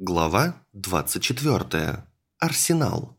Глава 24. Арсенал.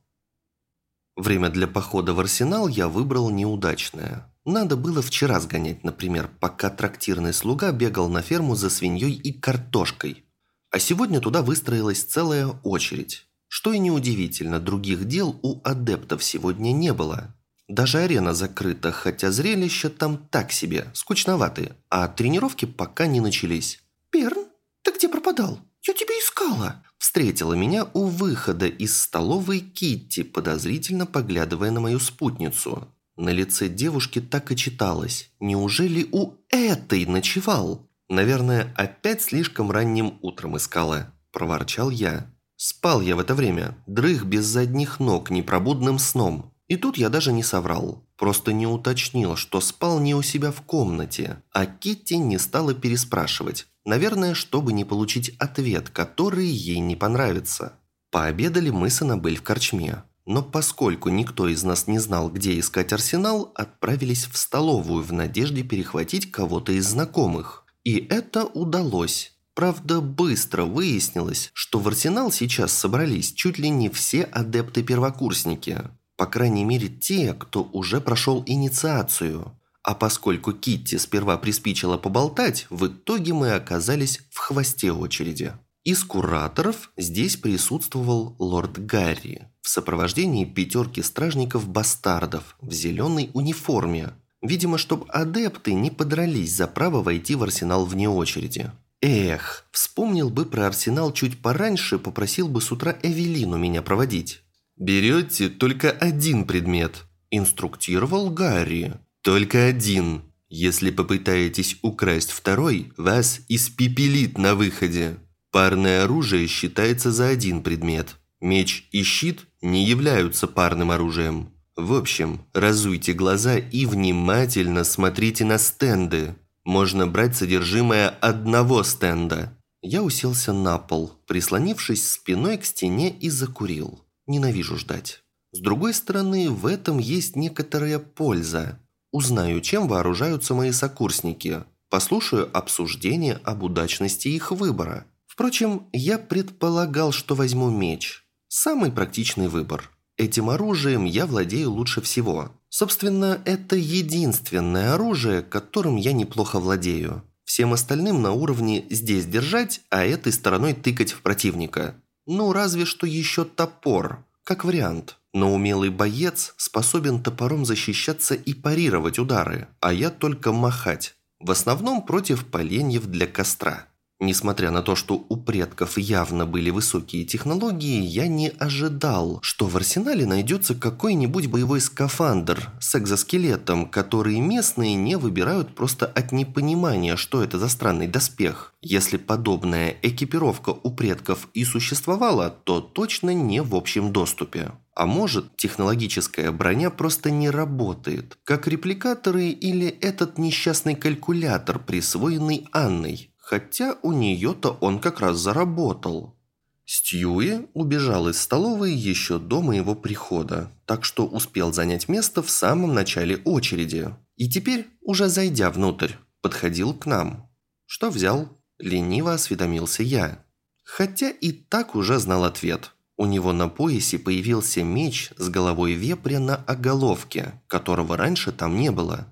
Время для похода в Арсенал я выбрал неудачное. Надо было вчера сгонять, например, пока трактирный слуга бегал на ферму за свиньей и картошкой. А сегодня туда выстроилась целая очередь. Что и неудивительно, других дел у адептов сегодня не было. Даже арена закрыта, хотя зрелища там так себе, скучноватые, а тренировки пока не начались. «Перн, ты где пропадал?» «Я тебя искала!» Встретила меня у выхода из столовой Китти, подозрительно поглядывая на мою спутницу. На лице девушки так и читалось. «Неужели у этой ночевал?» «Наверное, опять слишком ранним утром искала», – проворчал я. Спал я в это время, дрых без задних ног, непробудным сном. И тут я даже не соврал. Просто не уточнил, что спал не у себя в комнате, а Китти не стала переспрашивать. Наверное, чтобы не получить ответ, который ей не понравится. Пообедали мы с Аннабель в корчме. Но поскольку никто из нас не знал, где искать арсенал, отправились в столовую в надежде перехватить кого-то из знакомых. И это удалось. Правда, быстро выяснилось, что в арсенал сейчас собрались чуть ли не все адепты-первокурсники. По крайней мере, те, кто уже прошел инициацию. А поскольку Китти сперва приспичила поболтать, в итоге мы оказались в хвосте очереди. Из кураторов здесь присутствовал лорд Гарри в сопровождении пятерки стражников-бастардов в зеленой униформе. Видимо, чтобы адепты не подрались за право войти в арсенал вне очереди. Эх, вспомнил бы про арсенал чуть пораньше, попросил бы с утра Эвелину меня проводить. «Берете только один предмет», – инструктировал Гарри. Только один. Если попытаетесь украсть второй, вас испепелит на выходе. Парное оружие считается за один предмет. Меч и щит не являются парным оружием. В общем, разуйте глаза и внимательно смотрите на стенды. Можно брать содержимое одного стенда. Я уселся на пол, прислонившись спиной к стене и закурил. Ненавижу ждать. С другой стороны, в этом есть некоторая польза. Узнаю, чем вооружаются мои сокурсники. Послушаю обсуждение об удачности их выбора. Впрочем, я предполагал, что возьму меч. Самый практичный выбор. Этим оружием я владею лучше всего. Собственно, это единственное оружие, которым я неплохо владею. Всем остальным на уровне здесь держать, а этой стороной тыкать в противника. Ну, разве что еще топор, как вариант. Но умелый боец способен топором защищаться и парировать удары, а я только махать. В основном против поленьев для костра. Несмотря на то, что у предков явно были высокие технологии, я не ожидал, что в арсенале найдется какой-нибудь боевой скафандр с экзоскелетом, который местные не выбирают просто от непонимания, что это за странный доспех. Если подобная экипировка у предков и существовала, то точно не в общем доступе. А может, технологическая броня просто не работает, как репликаторы или этот несчастный калькулятор, присвоенный Анной. Хотя у нее-то он как раз заработал. Стьюи убежал из столовой еще до моего прихода, так что успел занять место в самом начале очереди. И теперь, уже зайдя внутрь, подходил к нам. Что взял? Лениво осведомился я. Хотя и так уже знал ответ – у него на поясе появился меч с головой вепря на оголовке, которого раньше там не было.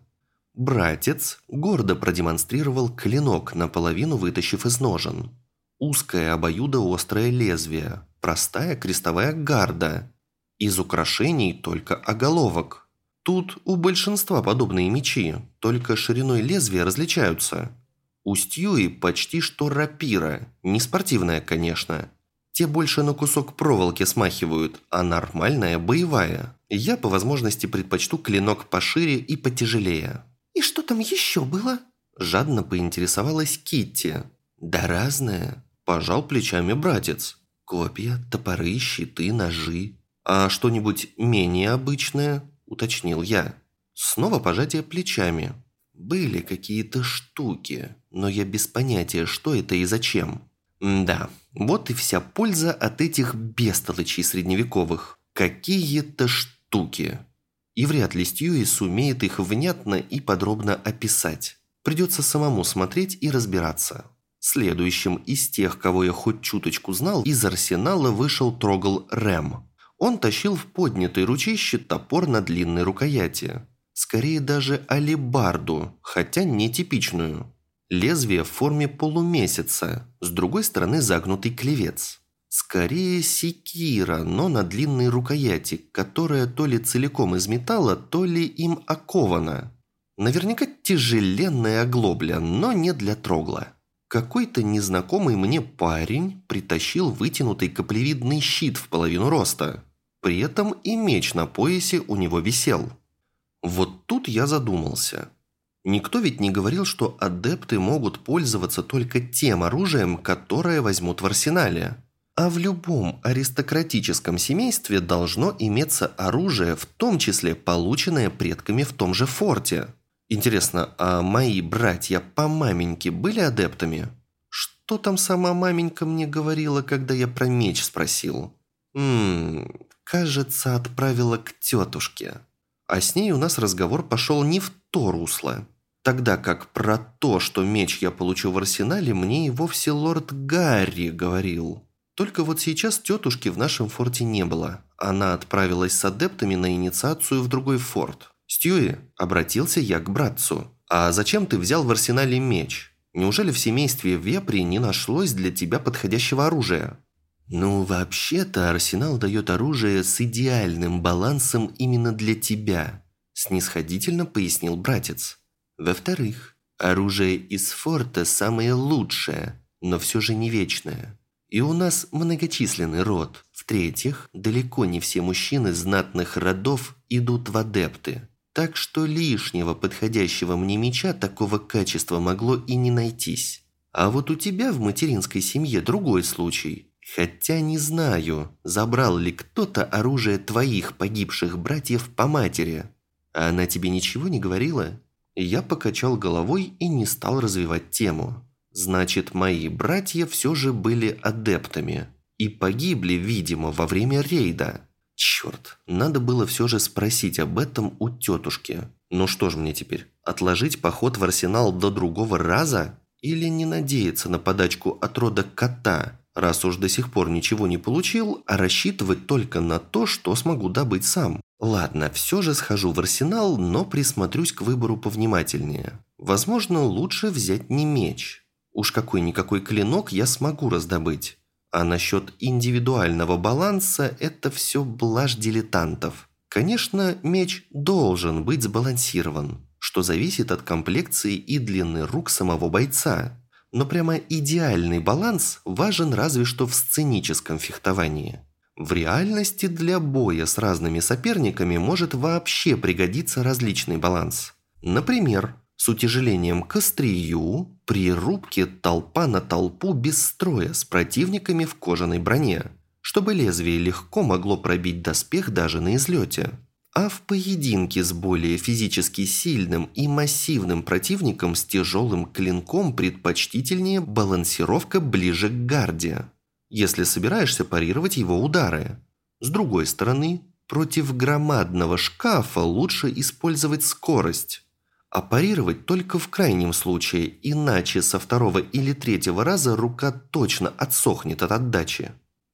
Братец гордо продемонстрировал клинок, наполовину вытащив из ножен. Узкое обоюдоострое лезвие, простая крестовая гарда. Из украшений только оголовок. Тут у большинства подобные мечи, только шириной лезвия различаются. У Стьюи почти что рапира, не спортивная, конечно – те больше на кусок проволоки смахивают, а нормальная боевая. Я по возможности предпочту клинок пошире и потяжелее. «И что там еще было?» Жадно поинтересовалась Китти. «Да разное», – пожал плечами братец. «Копья, топоры, щиты, ножи. А что-нибудь менее обычное?» – уточнил я. Снова пожатие плечами. Были какие-то штуки, но я без понятия, что это и зачем. Да, вот и вся польза от этих бестолочей средневековых. Какие-то штуки. И вряд ли Стьюи сумеет их внятно и подробно описать. Придется самому смотреть и разбираться. Следующим из тех, кого я хоть чуточку знал, из арсенала вышел Трогал Рэм. Он тащил в поднятой ручище топор на длинной рукояти. Скорее даже алебарду, хотя нетипичную. Лезвие в форме полумесяца, с другой стороны загнутый клевец. Скорее секира, но на длинной рукояти, которая то ли целиком из металла, то ли им окована. Наверняка тяжеленная оглобля, но не для трогла. Какой-то незнакомый мне парень притащил вытянутый каплевидный щит в половину роста. При этом и меч на поясе у него висел. Вот тут я задумался. Никто ведь не говорил, что адепты могут пользоваться только тем оружием, которое возьмут в арсенале. А в любом аристократическом семействе должно иметься оружие, в том числе полученное предками в том же форте. Интересно, а мои братья по маменьке были адептами? Что там сама маменька мне говорила, когда я про меч спросил? Ммм, кажется, отправила к тетушке. А с ней у нас разговор пошел не в то русло. Тогда как про то, что меч я получу в арсенале, мне и вовсе лорд Гарри говорил. Только вот сейчас тетушки в нашем форте не было. Она отправилась с адептами на инициацию в другой форт. «Стьюи», – обратился я к братцу, – «а зачем ты взял в арсенале меч? Неужели в семействе Вепри не нашлось для тебя подходящего оружия?» «Ну, вообще-то арсенал дает оружие с идеальным балансом именно для тебя», – снисходительно пояснил братец. «Во-вторых, оружие из форта самое лучшее, но все же не вечное. И у нас многочисленный род. В-третьих, далеко не все мужчины знатных родов идут в адепты. Так что лишнего подходящего мне меча такого качества могло и не найтись. А вот у тебя в материнской семье другой случай. Хотя не знаю, забрал ли кто-то оружие твоих погибших братьев по матери. А она тебе ничего не говорила? Я покачал головой и не стал развивать тему. Значит, мои братья все же были адептами. И погибли, видимо, во время рейда. Черт, надо было все же спросить об этом у тетушки. Ну что ж мне теперь, отложить поход в арсенал до другого раза? Или не надеяться на подачку от рода кота, раз уж до сих пор ничего не получил, а рассчитывать только на то, что смогу добыть сам? Ладно, все же схожу в арсенал, но присмотрюсь к выбору повнимательнее. Возможно, лучше взять не меч. Уж какой-никакой клинок я смогу раздобыть. А насчет индивидуального баланса – это все блажь дилетантов. Конечно, меч должен быть сбалансирован, что зависит от комплекции и длины рук самого бойца. Но прямо идеальный баланс важен разве что в сценическом фехтовании. В реальности для боя с разными соперниками может вообще пригодиться различный баланс. Например, с утяжелением к острию при рубке толпа на толпу без строя с противниками в кожаной броне, чтобы лезвие легко могло пробить доспех даже на излете. А в поединке с более физически сильным и массивным противником с тяжелым клинком предпочтительнее балансировка ближе к гарде, если собираешься парировать его удары. С другой стороны, против громадного шкафа лучше использовать скорость а парировать только в крайнем случае, иначе со второго или третьего раза рука точно отсохнет от отдачи.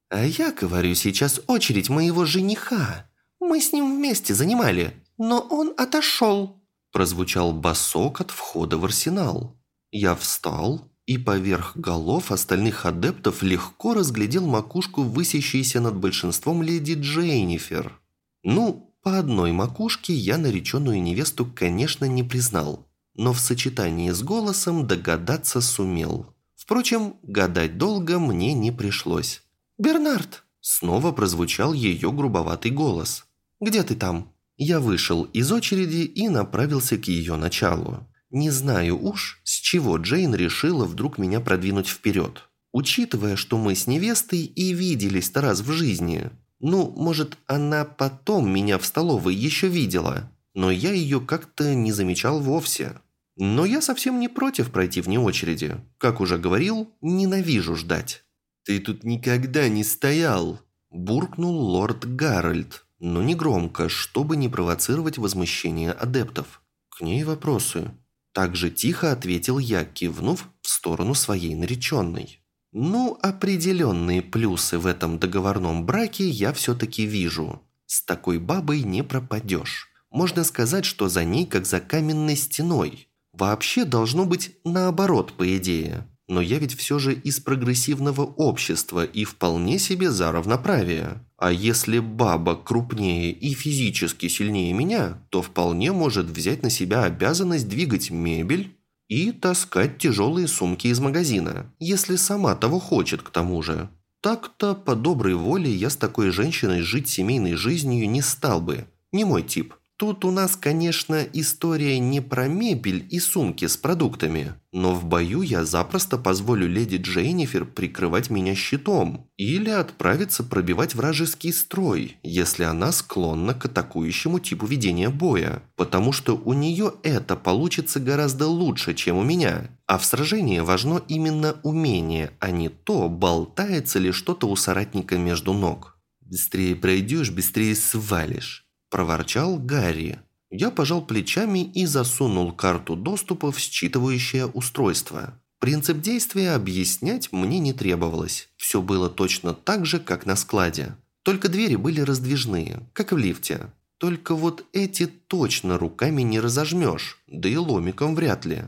А я говорю сейчас очередь моего жениха. Мы с ним вместе занимали, но он отошел. Прозвучал басок от входа в арсенал. Я встал и поверх голов остальных адептов легко разглядел макушку, высящейся над большинством леди Дженнифер. Ну, по одной макушке я нареченную невесту, конечно, не признал, но в сочетании с голосом догадаться сумел. Впрочем, гадать долго мне не пришлось. «Бернард!» Снова прозвучал ее грубоватый голос. «Где ты там?» Я вышел из очереди и направился к ее началу. Не знаю уж, с чего Джейн решила вдруг меня продвинуть вперед. Учитывая, что мы с невестой и виделись-то раз в жизни, ну, может, она потом меня в столовой еще видела, но я ее как-то не замечал вовсе. Но я совсем не против пройти вне очереди. Как уже говорил, ненавижу ждать. «Ты тут никогда не стоял!» – буркнул лорд Гарольд, но не громко, чтобы не провоцировать возмущение адептов. К ней вопросы. Так же тихо ответил я, кивнув в сторону своей нареченной. Ну, определенные плюсы в этом договорном браке я все-таки вижу. С такой бабой не пропадешь. Можно сказать, что за ней как за каменной стеной. Вообще должно быть наоборот, по идее. Но я ведь все же из прогрессивного общества и вполне себе за равноправие. А если баба крупнее и физически сильнее меня, то вполне может взять на себя обязанность двигать мебель и таскать тяжелые сумки из магазина, если сама того хочет к тому же. Так-то по доброй воле я с такой женщиной жить семейной жизнью не стал бы. Не мой тип. Тут у нас, конечно, история не про мебель и сумки с продуктами, но в бою я запросто позволю леди Джейнифер прикрывать меня щитом или отправиться пробивать вражеский строй, если она склонна к атакующему типу ведения боя, потому что у нее это получится гораздо лучше, чем у меня. А в сражении важно именно умение, а не то, болтается ли что-то у соратника между ног. Быстрее пройдешь, быстрее свалишь проворчал Гарри. Я пожал плечами и засунул карту доступа в считывающее устройство. Принцип действия объяснять мне не требовалось. Все было точно так же, как на складе. Только двери были раздвижные, как в лифте. Только вот эти точно руками не разожмешь, да и ломиком вряд ли.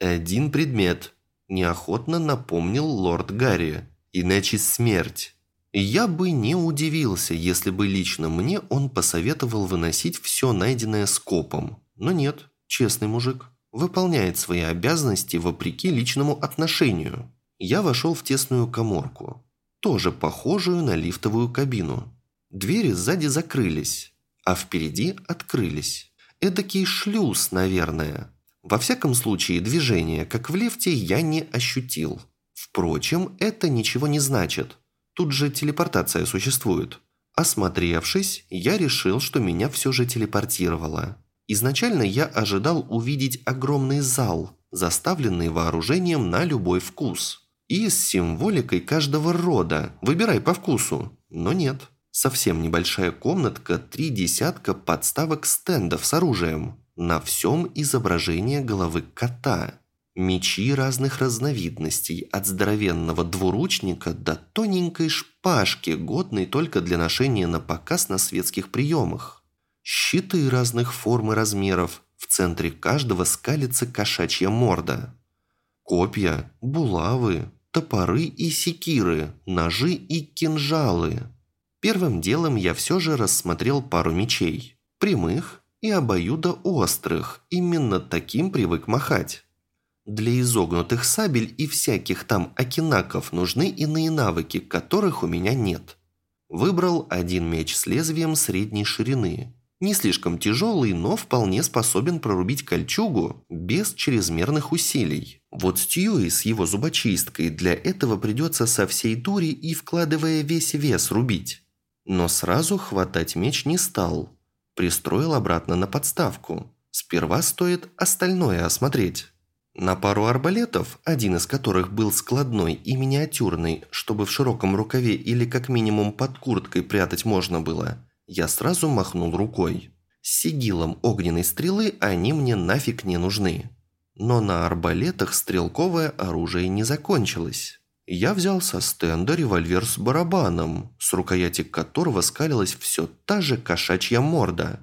«Один предмет», – неохотно напомнил лорд Гарри. «Иначе смерть». Я бы не удивился, если бы лично мне он посоветовал выносить все найденное скопом. Но нет, честный мужик. Выполняет свои обязанности вопреки личному отношению. Я вошел в тесную коморку, тоже похожую на лифтовую кабину. Двери сзади закрылись, а впереди открылись. Эдакий шлюз, наверное. Во всяком случае, движения, как в лифте, я не ощутил. Впрочем, это ничего не значит. Тут же телепортация существует. Осмотревшись, я решил, что меня все же телепортировало. Изначально я ожидал увидеть огромный зал, заставленный вооружением на любой вкус. И с символикой каждого рода, выбирай по вкусу. Но нет. Совсем небольшая комнатка, три десятка подставок стендов с оружием. На всем изображение головы кота. Мечи разных разновидностей, от здоровенного двуручника до тоненькой шпажки, годной только для ношения на показ на светских приемах. Щиты разных форм и размеров, в центре каждого скалится кошачья морда. Копья, булавы, топоры и секиры, ножи и кинжалы. Первым делом я все же рассмотрел пару мечей. Прямых и обоюдоострых, именно таким привык махать. Для изогнутых сабель и всяких там окинаков нужны иные навыки, которых у меня нет. Выбрал один меч с лезвием средней ширины. Не слишком тяжелый, но вполне способен прорубить кольчугу без чрезмерных усилий. Вот Стьюи с его зубочисткой для этого придется со всей дури и вкладывая весь вес рубить. Но сразу хватать меч не стал. Пристроил обратно на подставку. Сперва стоит остальное осмотреть. На пару арбалетов, один из которых был складной и миниатюрный, чтобы в широком рукаве или как минимум под курткой прятать можно было, я сразу махнул рукой. С сигилом огненной стрелы они мне нафиг не нужны. Но на арбалетах стрелковое оружие не закончилось. Я взял со стенда револьвер с барабаном, с рукояти которого скалилась все та же кошачья морда.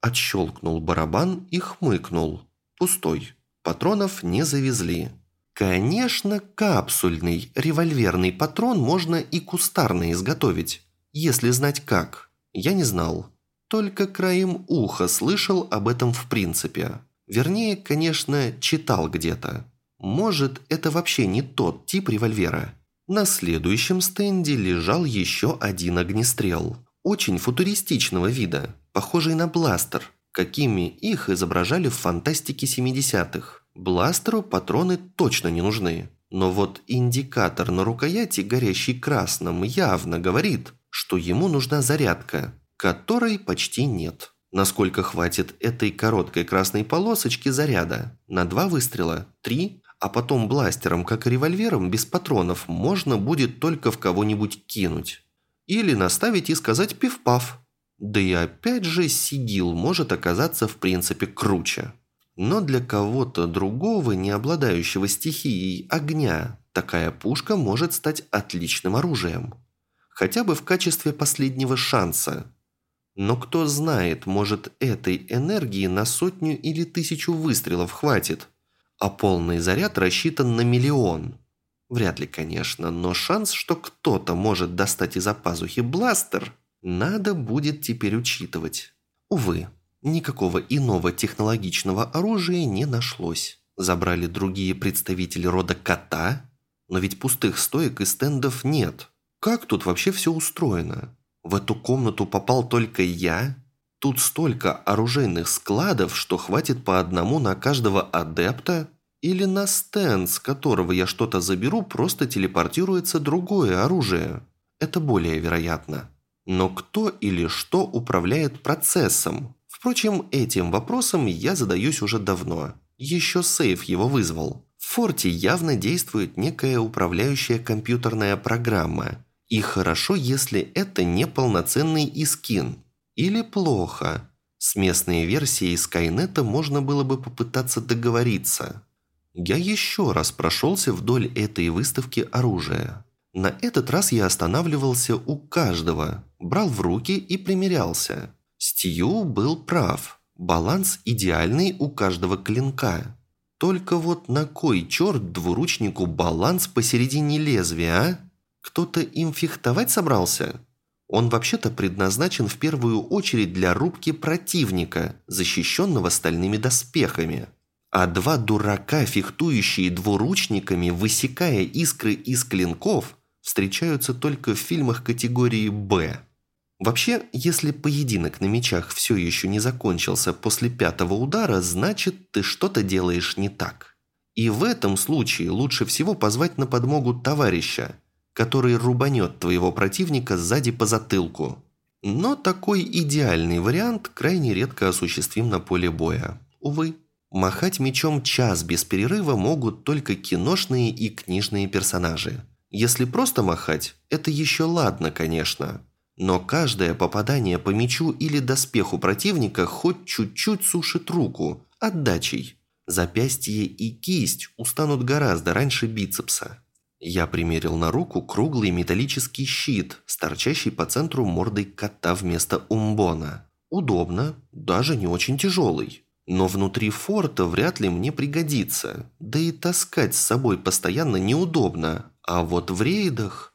Отщелкнул барабан и хмыкнул. Пустой. Патронов не завезли. Конечно, капсульный револьверный патрон можно и кустарный изготовить, если знать как. Я не знал. Только краем уха слышал об этом в принципе. Вернее, конечно, читал где-то. Может, это вообще не тот тип револьвера. На следующем стенде лежал еще один огнестрел. Очень футуристичного вида, похожий на бластер, какими их изображали в фантастике 70-х. Бластеру патроны точно не нужны. Но вот индикатор на рукояти, горящий красным, явно говорит, что ему нужна зарядка, которой почти нет. Насколько хватит этой короткой красной полосочки заряда? На два выстрела? Три? А потом бластером, как и револьвером, без патронов, можно будет только в кого-нибудь кинуть. Или наставить и сказать «пиф-паф». Да и опять же сигил может оказаться в принципе круче. Но для кого-то другого, не обладающего стихией огня, такая пушка может стать отличным оружием. Хотя бы в качестве последнего шанса. Но кто знает, может этой энергии на сотню или тысячу выстрелов хватит, а полный заряд рассчитан на миллион. Вряд ли, конечно, но шанс, что кто-то может достать из-за пазухи бластер, надо будет теперь учитывать. Увы, никакого иного технологичного оружия не нашлось. Забрали другие представители рода кота, но ведь пустых стоек и стендов нет. Как тут вообще все устроено? В эту комнату попал только я? Тут столько оружейных складов, что хватит по одному на каждого адепта? Или на стенд, с которого я что-то заберу, просто телепортируется другое оружие? Это более вероятно. Но кто или что управляет процессом? Впрочем, этим вопросом я задаюсь уже давно. Еще сейф его вызвал. В форте явно действует некая управляющая компьютерная программа. И хорошо, если это не полноценный искин. Или плохо. С местной версией Скайнета можно было бы попытаться договориться. Я еще раз прошелся вдоль этой выставки оружия. На этот раз я останавливался у каждого, брал в руки и примерялся. Стью был прав. Баланс идеальный у каждого клинка. Только вот на кой черт двуручнику баланс посередине лезвия, а? Кто-то им фехтовать собрался? Он вообще-то предназначен в первую очередь для рубки противника, защищенного стальными доспехами. А два дурака, фехтующие двуручниками, высекая искры из клинков – встречаются только в фильмах категории «Б». Вообще, если поединок на мечах все еще не закончился после пятого удара, значит, ты что-то делаешь не так. И в этом случае лучше всего позвать на подмогу товарища, который рубанет твоего противника сзади по затылку. Но такой идеальный вариант крайне редко осуществим на поле боя. Увы, махать мечом час без перерыва могут только киношные и книжные персонажи – если просто махать, это еще ладно, конечно. Но каждое попадание по мячу или доспеху противника хоть чуть-чуть сушит руку, отдачей. Запястье и кисть устанут гораздо раньше бицепса. Я примерил на руку круглый металлический щит, торчащий по центру мордой кота вместо умбона. Удобно, даже не очень тяжелый. Но внутри форта вряд ли мне пригодится. Да и таскать с собой постоянно неудобно, а вот в рейдах...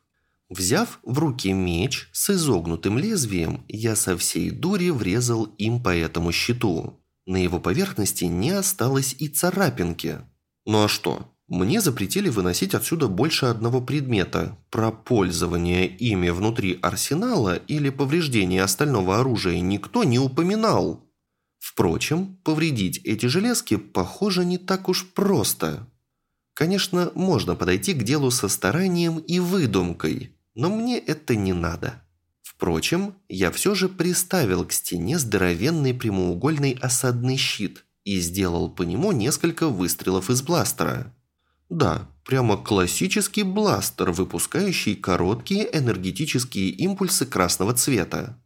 Взяв в руки меч с изогнутым лезвием, я со всей дури врезал им по этому щиту. На его поверхности не осталось и царапинки. Ну а что? Мне запретили выносить отсюда больше одного предмета. Про пользование ими внутри арсенала или повреждение остального оружия никто не упоминал. Впрочем, повредить эти железки, похоже, не так уж просто. Конечно, можно подойти к делу со старанием и выдумкой, но мне это не надо. Впрочем, я все же приставил к стене здоровенный прямоугольный осадный щит и сделал по нему несколько выстрелов из бластера. Да, прямо классический бластер, выпускающий короткие энергетические импульсы красного цвета.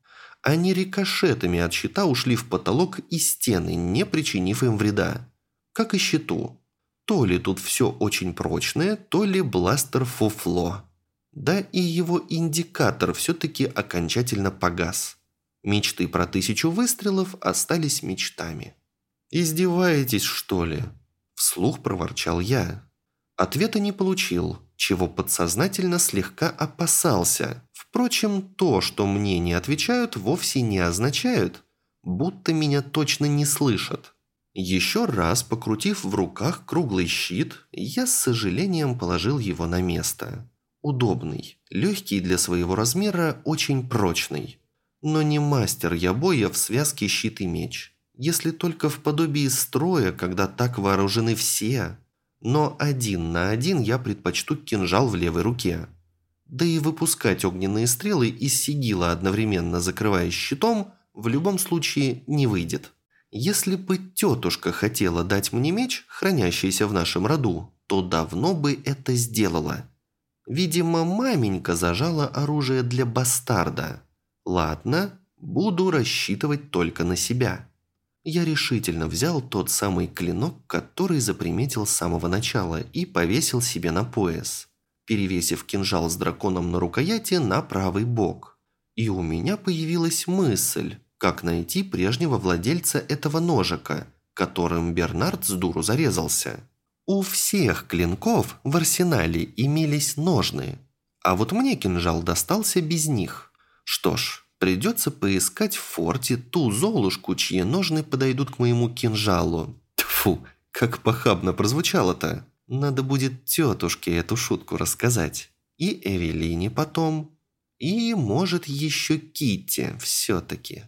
Они рикошетами от щита ушли в потолок и стены, не причинив им вреда. Как и щиту. То ли тут все очень прочное, то ли бластер фуфло. Да и его индикатор все-таки окончательно погас. Мечты про тысячу выстрелов остались мечтами. «Издеваетесь, что ли?» Вслух проворчал я. Ответа не получил, чего подсознательно слегка опасался. Впрочем, то, что мне не отвечают, вовсе не означает, будто меня точно не слышат. Еще раз покрутив в руках круглый щит, я с сожалением положил его на место. Удобный, легкий для своего размера, очень прочный. Но не мастер я боя в связке щит и меч. Если только в подобии строя, когда так вооружены все. Но один на один я предпочту кинжал в левой руке. Да и выпускать огненные стрелы из сигила, одновременно закрываясь щитом, в любом случае не выйдет. Если бы тетушка хотела дать мне меч, хранящийся в нашем роду, то давно бы это сделала. Видимо, маменька зажала оружие для бастарда. Ладно, буду рассчитывать только на себя. Я решительно взял тот самый клинок, который заприметил с самого начала, и повесил себе на пояс, перевесив кинжал с драконом на рукояти на правый бок. И у меня появилась мысль, как найти прежнего владельца этого ножика, которым Бернард с дуру зарезался. У всех клинков в арсенале имелись ножны, а вот мне кинжал достался без них. Что ж, придется поискать в форте ту золушку, чьи ножны подойдут к моему кинжалу. Тфу, как похабно прозвучало-то. Надо будет тетушке эту шутку рассказать. И Эвелине потом. И, может, еще Китти все-таки.